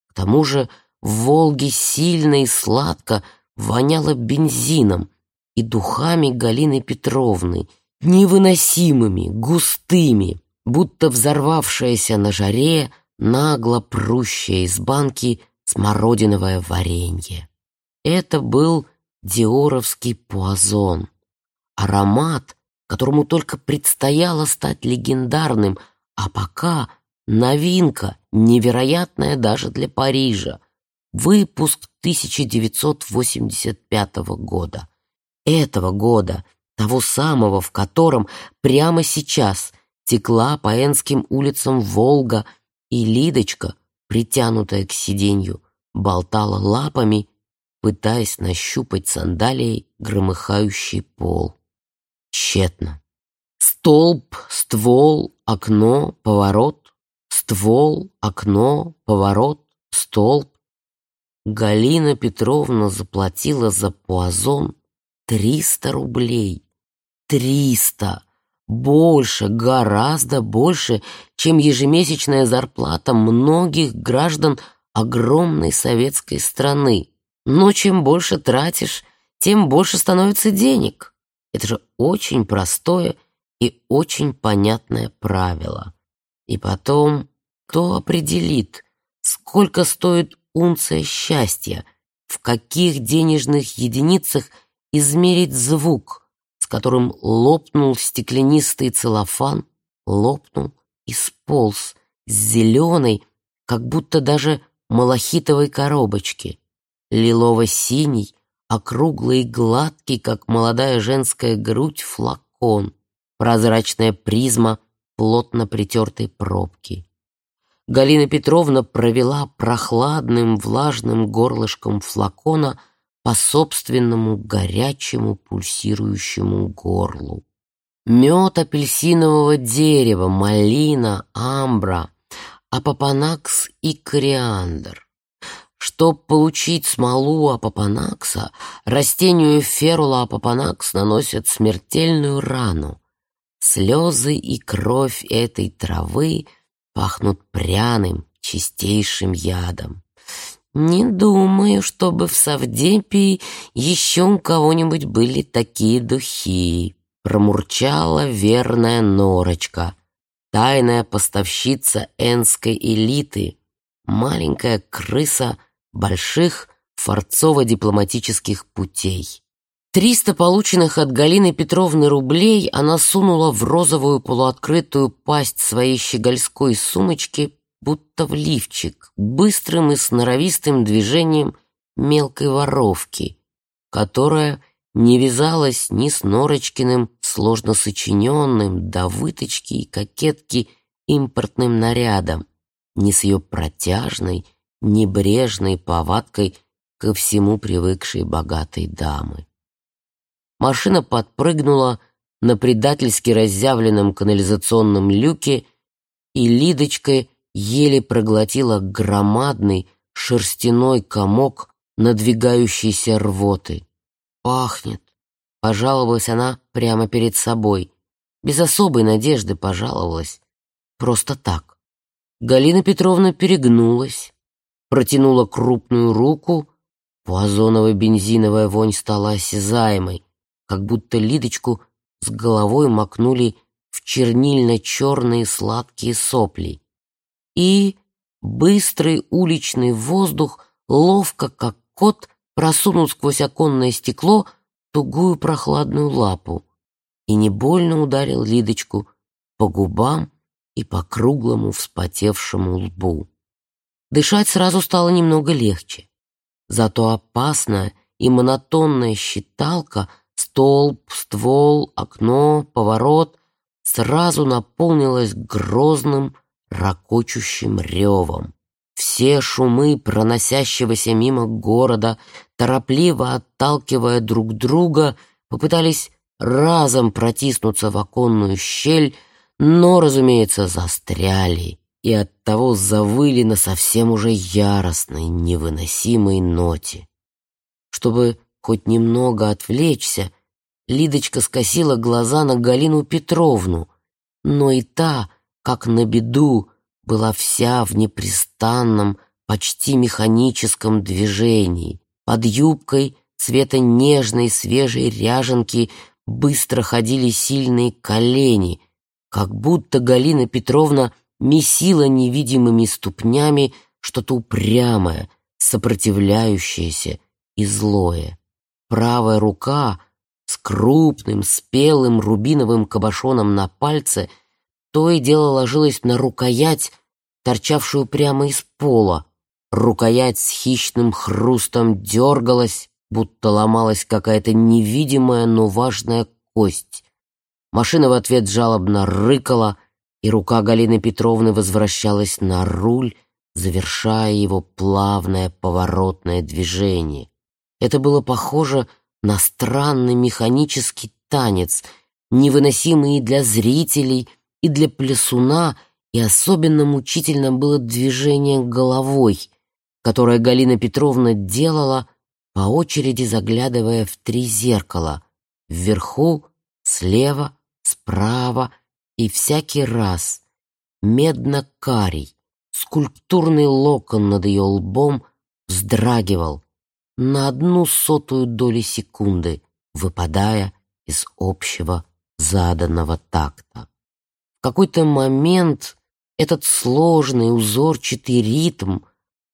К тому же в Волге сильно и сладко воняло бензином и духами Галины Петровны, невыносимыми, густыми, будто взорвавшаяся на жаре, нагло прущая из банки смородиновое варенье. Это был диоровский пуазон, аромат, которому только предстояло стать легендарным, а пока новинка, невероятная даже для Парижа. Выпуск 1985 года. Этого года, того самого, в котором прямо сейчас текла по Энским улицам Волга, и Лидочка, притянутая к сиденью, болтала лапами, пытаясь нащупать сандалией громыхающий пол. Тщетно. Столб, ствол, окно, поворот, ствол, окно, поворот, столб. Галина Петровна заплатила за пуазон триста рублей. Триста! Больше, гораздо больше, чем ежемесячная зарплата многих граждан огромной советской страны. Но чем больше тратишь, тем больше становится денег. Это же очень простое и очень понятное правило. И потом, кто определит, сколько стоит унция счастья, в каких денежных единицах измерить звук, которым лопнул стеклянистый целлофан, лопнул и сполз с зеленой, как будто даже малахитовой коробочки, лилово-синий, округлый и гладкий, как молодая женская грудь, флакон, прозрачная призма плотно притертой пробки. Галина Петровна провела прохладным влажным горлышком флакона по собственному горячему пульсирующему горлу. Мед апельсинового дерева, малина, амбра, опопанакс и кориандр. Чтоб получить смолу апопанакса, растению ферула апопанакс наносят смертельную рану. Слезы и кровь этой травы пахнут пряным, чистейшим ядом. Не думаю, чтобы в Савдепии еще у кого-нибудь были такие духи, промурчала верная Норочка, тайная поставщица энской элиты, маленькая крыса — больших форцово-дипломатических путей. Триста полученных от Галины Петровны рублей она сунула в розовую полуоткрытую пасть своей щегольской сумочки, будто в лифчик, быстрым и сноровистым движением мелкой воровки, которая не вязалась ни с Норочкиным сложно сочиненным до выточки и кокетки импортным нарядом, ни с ее протяжной, небрежной повадкой ко всему привыкшей богатой дамы. Машина подпрыгнула на предательски разъявленном канализационном люке, и Лидочка еле проглотила громадный шерстяной комок надвигающейся рвоты. «Пахнет!» — пожаловалась она прямо перед собой. Без особой надежды пожаловалась. просто так. Галина Петровна перегнулась, протянула крупную руку, пуазоновая бензиновая вонь стала осязаемой, как будто Лидочку с головой макнули в чернильно-черные сладкие сопли. И быстрый уличный воздух ловко, как кот, просунул сквозь оконное стекло тугую прохладную лапу и не больно ударил Лидочку по губам и по круглому вспотевшему лбу. Дышать сразу стало немного легче. Зато опасная и монотонная считалка, столб, ствол, окно, поворот сразу наполнилась грозным, ракочущим ревом. Все шумы проносящегося мимо города, торопливо отталкивая друг друга, попытались разом протиснуться в оконную щель, но, разумеется, застряли и оттого завыли на совсем уже яростной, невыносимой ноте. Чтобы хоть немного отвлечься, Лидочка скосила глаза на Галину Петровну, но и та, как на беду, была вся в непрестанном, почти механическом движении. Под юбкой цвета нежной свежей ряженки быстро ходили сильные колени, как будто Галина Петровна месила невидимыми ступнями что-то упрямое, сопротивляющееся и злое. Правая рука с крупным, спелым рубиновым кабошоном на пальце то и дело ложилась на рукоять торчавшую прямо из пола. Рукоять с хищным хрустом дергалась, будто ломалась какая-то невидимая, но важная кость. Машина в ответ жалобно рыкала, и рука Галины Петровны возвращалась на руль, завершая его плавное поворотное движение. Это было похоже на странный механический танец, невыносимый для зрителей, и для плясуна — и особенно мучительно было движение головой, которое Галина Петровна делала, по очереди заглядывая в три зеркала — вверху, слева, справа, и всякий раз медно-карий, скульптурный локон над ее лбом вздрагивал на одну сотую доли секунды, выпадая из общего заданного такта. Какой-то момент этот сложный узорчатый ритм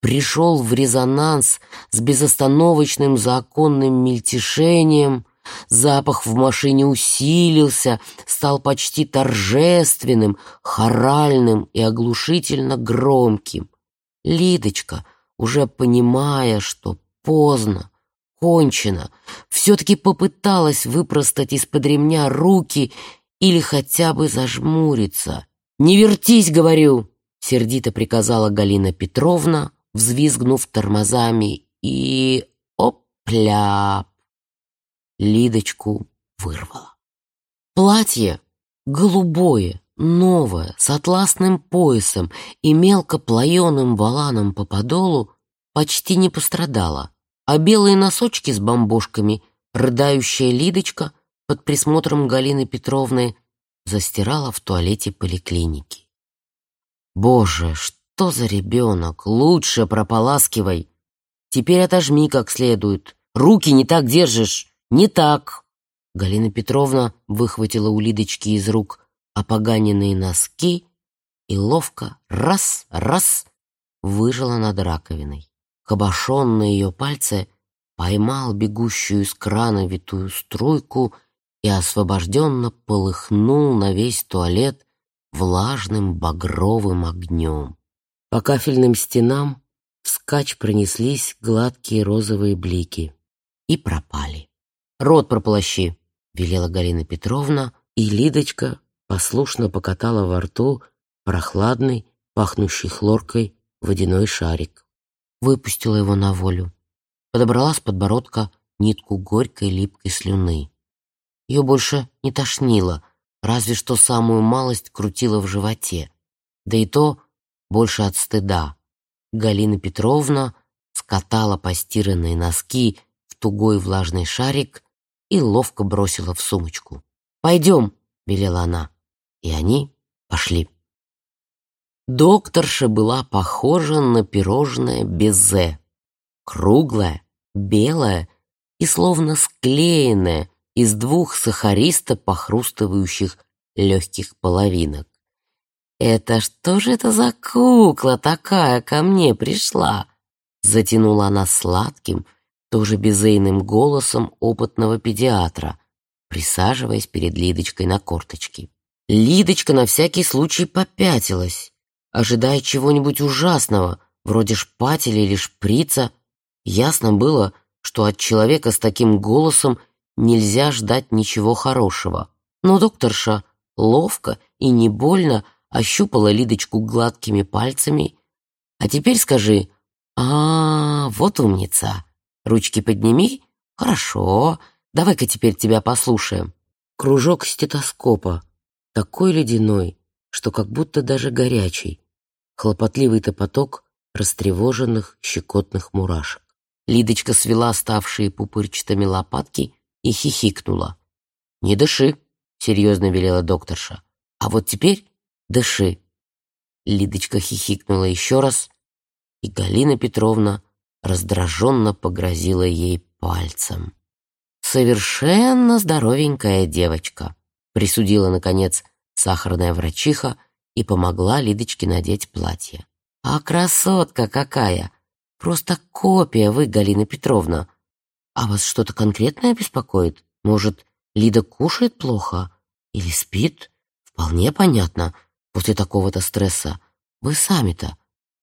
пришел в резонанс с безостановочным законным мельтешением, запах в машине усилился, стал почти торжественным, хоральным и оглушительно громким. Лидочка, уже понимая, что поздно, кончено, все-таки попыталась выпростать из-под ремня руки или хотя бы зажмуриться. «Не вертись, говорю!» — сердито приказала Галина Петровна, взвизгнув тормозами, и опля! Лидочку вырвала. Платье голубое, новое, с атласным поясом и мелко плаеным валаном по подолу почти не пострадало, а белые носочки с бомбошками рыдающая Лидочка под присмотром Галины Петровны застирала в туалете поликлиники. «Боже, что за ребенок! Лучше прополаскивай! Теперь отожми как следует. Руки не так держишь! Не так!» Галина Петровна выхватила у Лидочки из рук опоганенные носки и ловко раз-раз выжила над раковиной. Кабошон на ее пальце поймал бегущую из крана витую струйку — и освобожденно полыхнул на весь туалет влажным багровым огнем. По кафельным стенам вскачь пронеслись гладкие розовые блики и пропали. «Рот прополощи!» — велела Галина Петровна, и Лидочка послушно покатала во рту прохладный, пахнущий хлоркой водяной шарик. Выпустила его на волю. Подобрала с подбородка нитку горькой липкой слюны. Ее больше не тошнило, разве что самую малость крутило в животе. Да и то больше от стыда. Галина Петровна скатала постиранные носки в тугой влажный шарик и ловко бросила в сумочку. «Пойдем», — велела она. И они пошли. Докторша была похожа на пирожное безе. Круглое, белое и словно склеенное из двух сахаристо похрустывающих легких половинок. «Это что же это за кукла такая ко мне пришла?» Затянула она сладким, тоже безейным голосом опытного педиатра, присаживаясь перед Лидочкой на корточки. Лидочка на всякий случай попятилась, ожидая чего-нибудь ужасного, вроде шпателя или шприца. Ясно было, что от человека с таким голосом нельзя ждать ничего хорошего. Но докторша ловко и не больно ощупала Лидочку гладкими пальцами. «А теперь скажи, а, вот умница. Ручки подними. Хорошо. Давай-ка теперь тебя послушаем». Кружок стетоскопа, такой ледяной, что как будто даже горячий. Хлопотливый-то поток растревоженных щекотных мурашек. Лидочка свела ставшие пупырчатыми лопатки и хихикнула. «Не дыши», — серьезно велела докторша. «А вот теперь дыши». Лидочка хихикнула еще раз, и Галина Петровна раздраженно погрозила ей пальцем. «Совершенно здоровенькая девочка», — присудила, наконец, сахарная врачиха и помогла Лидочке надеть платье. «А красотка какая! Просто копия вы, Галина Петровна. А вас что-то конкретное беспокоит? Может, Лида кушает плохо? Или спит? Вполне понятно. После такого-то стресса. Вы сами-то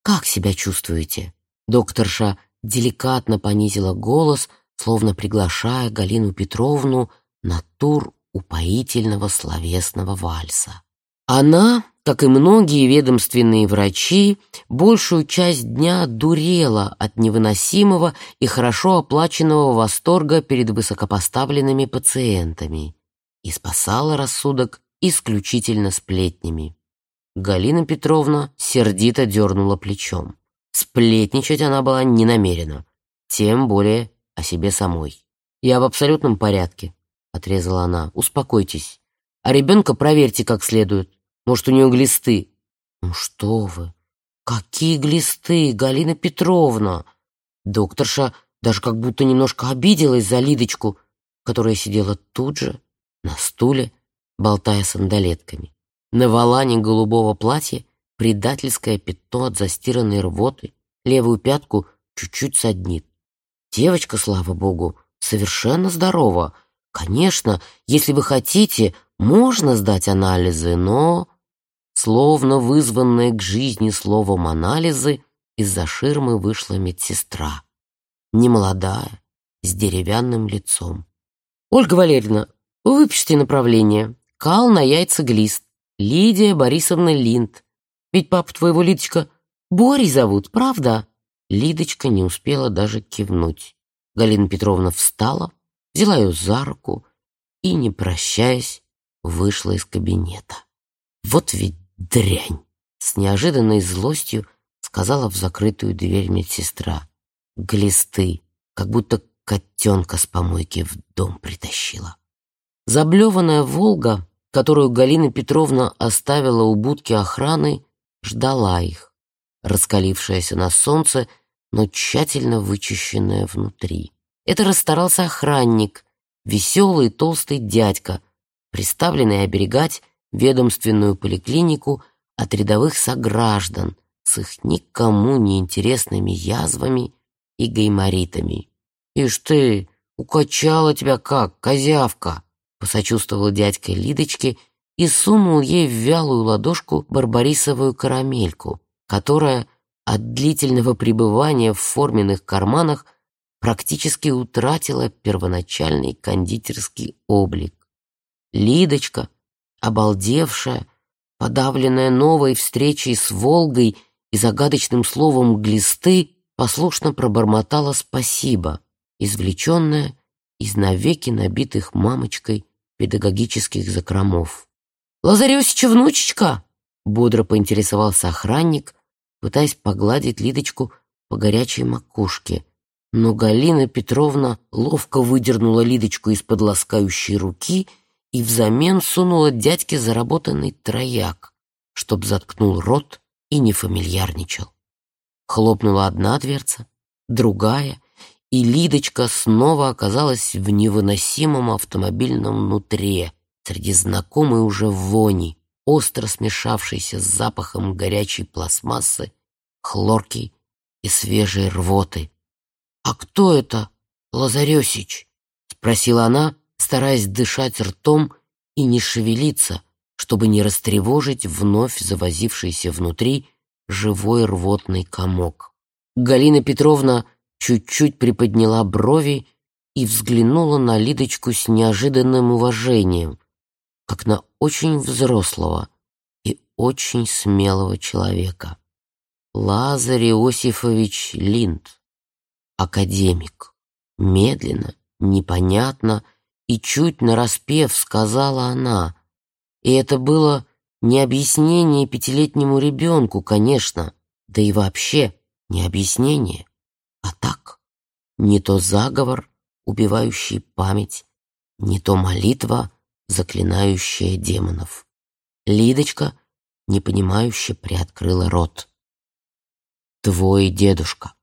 как себя чувствуете?» Докторша деликатно понизила голос, словно приглашая Галину Петровну на тур упоительного словесного вальса. Она, как и многие ведомственные врачи, большую часть дня дурела от невыносимого и хорошо оплаченного восторга перед высокопоставленными пациентами и спасала рассудок исключительно сплетнями. Галина Петровна сердито дернула плечом. Сплетничать она была не намерена, тем более о себе самой. «Я в абсолютном порядке», — отрезала она. «Успокойтесь. А ребенка проверьте как следует. Может, у нее глисты». «Ну что вы? Какие глисты, Галина Петровна?» Докторша даже как будто немножко обиделась за Лидочку, которая сидела тут же, на стуле, болтая сандалетками. На волане голубого платья предательское пятно от застиранной рвоты, левую пятку чуть-чуть саднит. Девочка, слава богу, совершенно здорова. Конечно, если вы хотите, можно сдать анализы, но... Словно вызванная к жизни словом «анализы», из-за ширмы вышла медсестра. Немолодая, с деревянным лицом. «Ольга Валерьевна, выпишите направление. Кал на яйца глист. Лидия Борисовна Линд. Ведь папу твоего, Лидочка, Борей зовут, правда?» Лидочка не успела даже кивнуть. Галина Петровна встала, взяла ее за руку и, не прощаясь, вышла из кабинета. «Вот ведь дрянь!» — с неожиданной злостью сказала в закрытую дверь медсестра. «Глисты, как будто котенка с помойки в дом притащила». Заблеванная «Волга» которую Галина Петровна оставила у будки охраны, ждала их, раскалившаяся на солнце, но тщательно вычищенная внутри. Это расстарался охранник, веселый толстый дядька, приставленный оберегать ведомственную поликлинику от рядовых сограждан с их никому не интересными язвами и гайморитами. «Ишь ты, укачала тебя как, козявка!» посочувствовал дядька Лидочке и сунул ей в вялую ладошку барбарисовую карамельку, которая от длительного пребывания в форменных карманах практически утратила первоначальный кондитерский облик. Лидочка, обалдевшая, подавленная новой встречей с Волгой и загадочным словом «глисты», послушно пробормотала «спасибо», извлеченная из навеки набитых мамочкой педагогических закромов. «Лазарёсича внучечка!» — бодро поинтересовался охранник, пытаясь погладить Лидочку по горячей макушке. Но Галина Петровна ловко выдернула Лидочку из-под ласкающей руки и взамен сунула дядьке заработанный трояк, чтоб заткнул рот и не фамильярничал. Хлопнула одна дверца, другая, и Лидочка снова оказалась в невыносимом автомобильном нутре, среди знакомой уже вони, остро смешавшейся с запахом горячей пластмассы, хлорки и свежей рвоты. «А кто это, Лазарёсич?» — спросила она, стараясь дышать ртом и не шевелиться, чтобы не растревожить вновь завозившийся внутри живой рвотный комок. Галина Петровна чуть-чуть приподняла брови и взглянула на Лидочку с неожиданным уважением, как на очень взрослого и очень смелого человека. Лазарь Иосифович Линд, академик, медленно, непонятно и чуть нараспев сказала она, и это было не объяснение пятилетнему ребенку, конечно, да и вообще не объяснение, а так, не то заговор, убивающий память, не то молитва, заклинающая демонов. Лидочка, непонимающе, приоткрыла рот. «Твой дедушка»,